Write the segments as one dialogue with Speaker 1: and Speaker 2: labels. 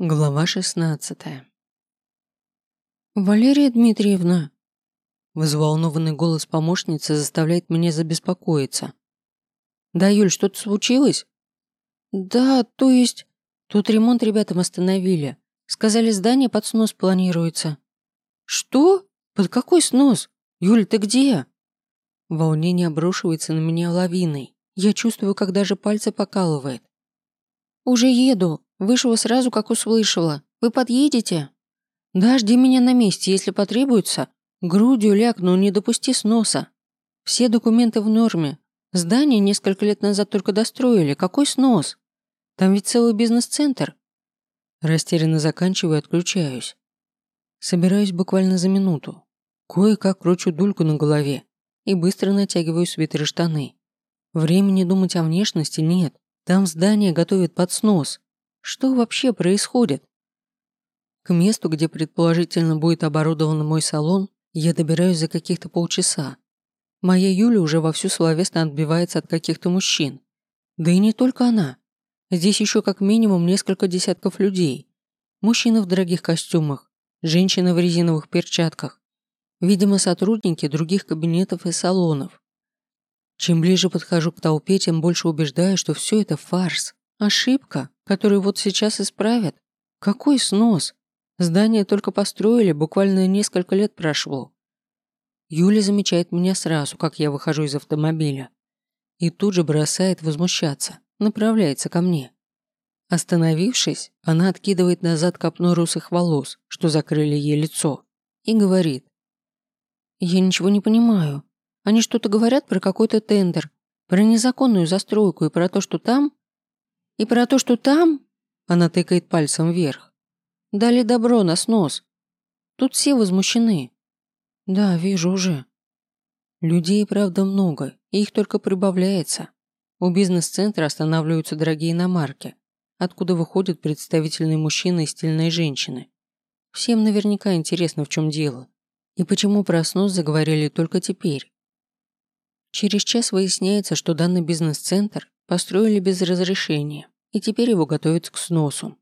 Speaker 1: Глава шестнадцатая. «Валерия Дмитриевна!» Взволнованный голос помощницы заставляет меня забеспокоиться. «Да, Юль, что-то случилось?» «Да, то есть...» Тут ремонт ребятам остановили. Сказали, здание под снос планируется. «Что? Под какой снос? Юль, ты где?» Волнение обрушивается на меня лавиной. Я чувствую, как даже пальцы покалывает. «Уже еду. Вышла сразу, как услышала. Вы подъедете?» «Да, жди меня на месте, если потребуется. Грудью ляг, но не допусти сноса. Все документы в норме. Здание несколько лет назад только достроили. Какой снос? Там ведь целый бизнес-центр». Растерянно заканчиваю и отключаюсь. Собираюсь буквально за минуту. Кое-как кручу дульку на голове и быстро натягиваю свитер штаны. Времени думать о внешности нет. Там здание готовят под снос. Что вообще происходит? К месту, где предположительно будет оборудован мой салон, я добираюсь за каких-то полчаса. Моя Юля уже вовсю словесно отбивается от каких-то мужчин. Да и не только она. Здесь еще как минимум несколько десятков людей. Мужчины в дорогих костюмах, женщины в резиновых перчатках. Видимо, сотрудники других кабинетов и салонов. Чем ближе подхожу к толпе, тем больше убеждаю, что все это фарс. Ошибка, которую вот сейчас исправят. Какой снос? Здание только построили, буквально несколько лет прошло. Юля замечает меня сразу, как я выхожу из автомобиля. И тут же бросает возмущаться, направляется ко мне. Остановившись, она откидывает назад копну русых волос, что закрыли ей лицо, и говорит. «Я ничего не понимаю. Они что-то говорят про какой-то тендер, про незаконную застройку и про то, что там и про то, что там, она тыкает пальцем вверх, дали добро на снос. Тут все возмущены. Да, вижу уже. Людей, правда, много, и их только прибавляется. У бизнес-центра останавливаются дорогие иномарки, откуда выходят представительные мужчины и стильные женщины. Всем наверняка интересно, в чем дело. И почему про снос заговорили только теперь. Через час выясняется, что данный бизнес-центр Построили без разрешения, и теперь его готовят к сносу.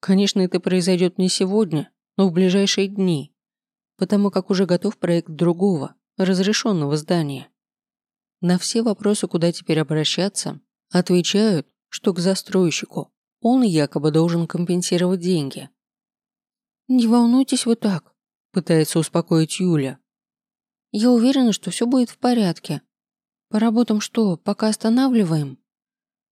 Speaker 1: Конечно, это произойдет не сегодня, но в ближайшие дни, потому как уже готов проект другого, разрешенного здания. На все вопросы, куда теперь обращаться, отвечают, что к застройщику. Он якобы должен компенсировать деньги. «Не волнуйтесь вы так», – пытается успокоить Юля. «Я уверена, что все будет в порядке. По работам что, пока останавливаем?»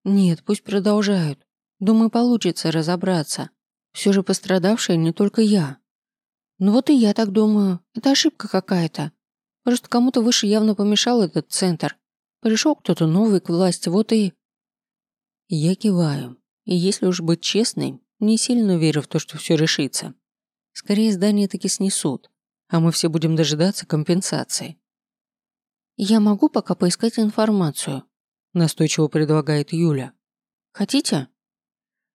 Speaker 1: Нет, пусть продолжают. Думаю, получится разобраться. Все же пострадавшая не только я. Ну вот и я так думаю. Это ошибка какая-то. Просто кому-то выше явно помешал этот центр. Пришел кто-то новый к власти, вот и... Я киваю. И если уж быть честной, не сильно верю в то, что все решится. Скорее, здание таки снесут, а мы все будем дожидаться компенсации. Я могу пока поискать информацию, настойчиво предлагает Юля. Хотите?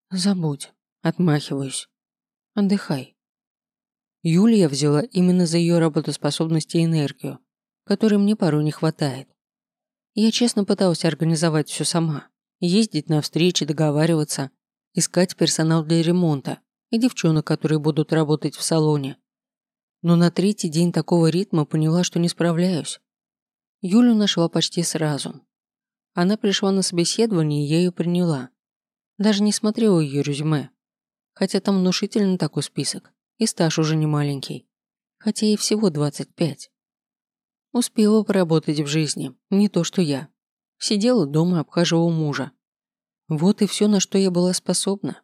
Speaker 1: Забудь. Отмахиваюсь. Отдыхай. Юлия взяла именно за ее работоспособность и энергию, которой мне порой не хватает. Я честно пыталась организовать все сама. Ездить на встречи, договариваться, искать персонал для ремонта и девчонок, которые будут работать в салоне. Но на третий день такого ритма поняла, что не справляюсь. Юлю нашла почти сразу, она пришла на собеседование, я ее приняла. Даже не смотрела ее резюме. Хотя там внушительный такой список. И стаж уже не маленький. Хотя ей всего 25. Успела поработать в жизни, не то что я. Сидела дома, обхаживала мужа. Вот и все, на что я была способна.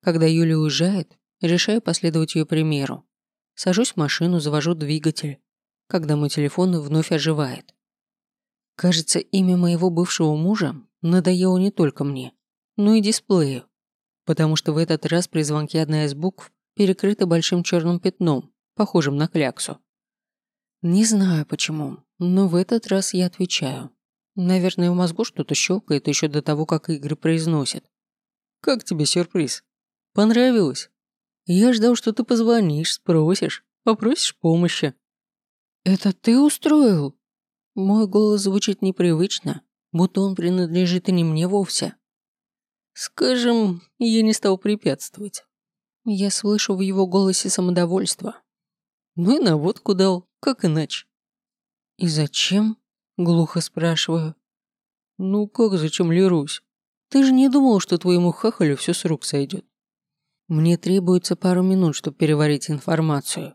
Speaker 1: Когда Юля уезжает, решаю последовать ее примеру. Сажусь в машину, завожу двигатель, когда мой телефон вновь оживает. Кажется, имя моего бывшего мужа надоело не только мне, но и дисплею, потому что в этот раз при звонке одна из букв перекрыта большим черным пятном, похожим на кляксу. Не знаю почему, но в этот раз я отвечаю. Наверное, в мозгу что-то щелкает еще до того, как Игорь произносит. «Как тебе сюрприз? Понравилось? Я ждал, что ты позвонишь, спросишь, попросишь помощи». «Это ты устроил?» Мой голос звучит непривычно, будто он принадлежит и не мне вовсе. Скажем, я не стал препятствовать. Я слышу в его голосе самодовольство. Ну и на водку дал, как иначе. И зачем? Глухо спрашиваю. Ну как зачем Лерусь? Ты же не думал, что твоему хахалю все с рук сойдет? Мне требуется пару минут, чтобы переварить информацию.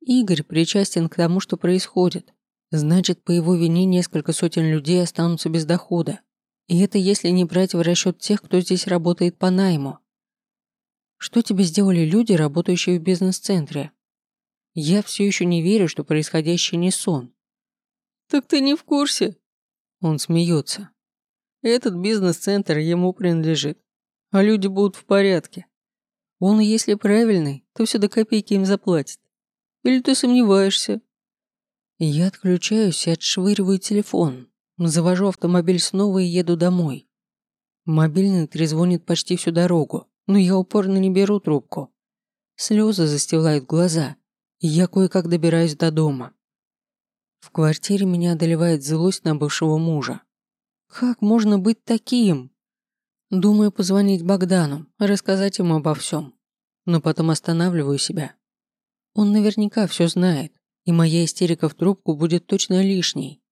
Speaker 1: Игорь причастен к тому, что происходит. Значит, по его вине несколько сотен людей останутся без дохода. И это если не брать в расчет тех, кто здесь работает по найму. Что тебе сделали люди, работающие в бизнес-центре? Я все еще не верю, что происходящее не сон. Так ты не в курсе? Он смеется. Этот бизнес-центр ему принадлежит, а люди будут в порядке. Он, если правильный, то все до копейки им заплатит. Или ты сомневаешься? Я отключаюсь и отшвыриваю телефон. Завожу автомобиль снова и еду домой. Мобильный трезвонит почти всю дорогу, но я упорно не беру трубку. Слезы застилают глаза, и я кое-как добираюсь до дома. В квартире меня одолевает злость на бывшего мужа. Как можно быть таким? Думаю позвонить Богдану, рассказать ему обо всем. Но потом останавливаю себя. Он наверняка все знает, и моя истерика в трубку будет точно лишней.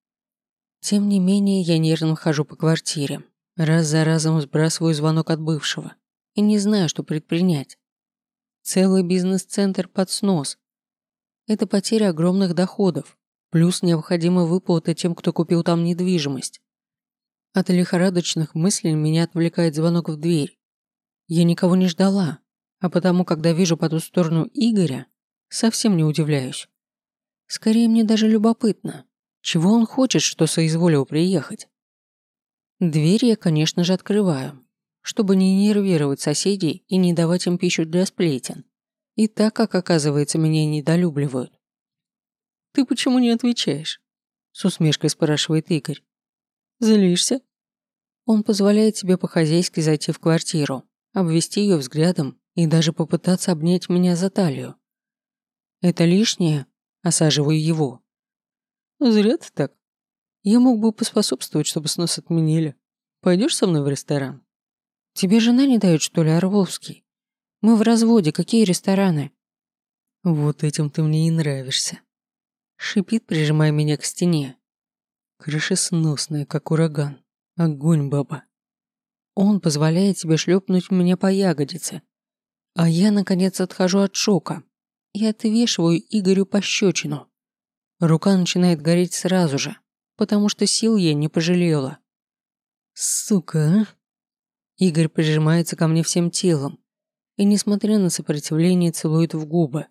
Speaker 1: Тем не менее, я нервно хожу по квартире, раз за разом сбрасываю звонок от бывшего и не знаю, что предпринять. Целый бизнес-центр под снос. Это потеря огромных доходов, плюс необходимая выплата тем, кто купил там недвижимость. От лихорадочных мыслей меня отвлекает звонок в дверь. Я никого не ждала, а потому, когда вижу по ту сторону Игоря, совсем не удивляюсь. Скорее, мне даже любопытно, чего он хочет, что соизволил приехать. Дверь я, конечно же, открываю, чтобы не нервировать соседей и не давать им пищу для сплетен. И так как, оказывается, меня недолюбливают. «Ты почему не отвечаешь?» С усмешкой спрашивает Игорь. «Злишься?» Он позволяет себе по-хозяйски зайти в квартиру, обвести ее взглядом и даже попытаться обнять меня за талию. «Это лишнее?» Осаживаю его. «Зря ты так. Я мог бы поспособствовать, чтобы снос отменили. Пойдешь со мной в ресторан?» «Тебе жена не дает, что ли, Орловский? Мы в разводе, какие рестораны?» «Вот этим ты мне и нравишься», — шипит, прижимая меня к стене. «Крышесносная, как ураган. Огонь, баба». Он позволяет себе шлепнуть меня по ягодице, а я, наконец, отхожу от шока и отвешиваю Игорю пощечину. Рука начинает гореть сразу же, потому что сил я не пожалела. «Сука, а?» Игорь прижимается ко мне всем телом и, несмотря на сопротивление, целует в губы.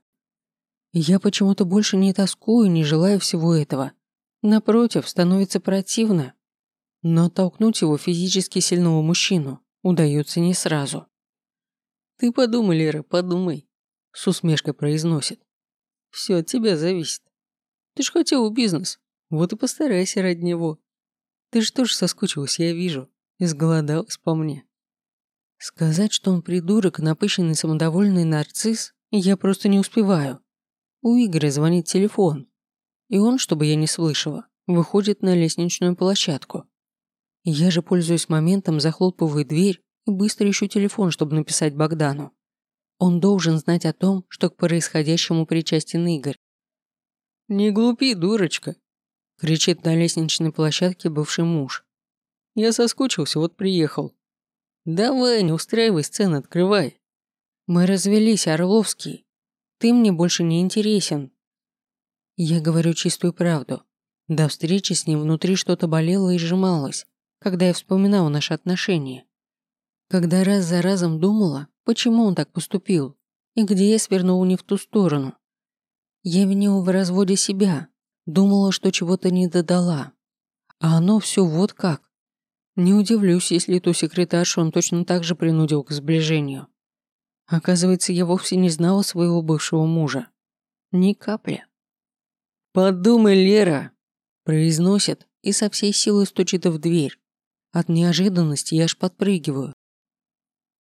Speaker 1: Я почему-то больше не тоскую, не желаю всего этого. Напротив, становится противно. Но толкнуть его физически сильного мужчину удается не сразу. «Ты подумай, Лера, подумай», – с усмешкой произносит. «Все от тебя зависит. Ты ж хотел бизнес, вот и постарайся ради него. Ты же тоже соскучилась, я вижу, изголодалась по мне». Сказать, что он придурок, напыщенный самодовольный нарцисс, я просто не успеваю. У Игоря звонит телефон, и он, чтобы я не слышала, выходит на лестничную площадку. Я же, пользуясь моментом, захлопываю дверь и быстро ищу телефон, чтобы написать Богдану. Он должен знать о том, что к происходящему причастен Игорь. «Не глупи, дурочка!» – кричит на лестничной площадке бывший муж. «Я соскучился, вот приехал. «Давай, не устраивай сцены, открывай». «Мы развелись, Орловский. Ты мне больше не интересен». Я говорю чистую правду. До встречи с ним внутри что-то болело и сжималось, когда я вспоминала наши отношения. Когда раз за разом думала, почему он так поступил, и где я свернула не в ту сторону. Я винила в разводе себя, думала, что чего-то не додала. А оно все вот как. Не удивлюсь, если эту секретаршу он точно так же принудил к сближению. Оказывается, я вовсе не знала своего бывшего мужа. Ни капли. «Подумай, Лера!» Произносит и со всей силы стучит в дверь. От неожиданности я аж подпрыгиваю.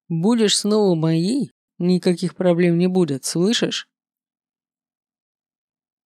Speaker 1: «Будешь снова моей? Никаких проблем не будет, слышишь?»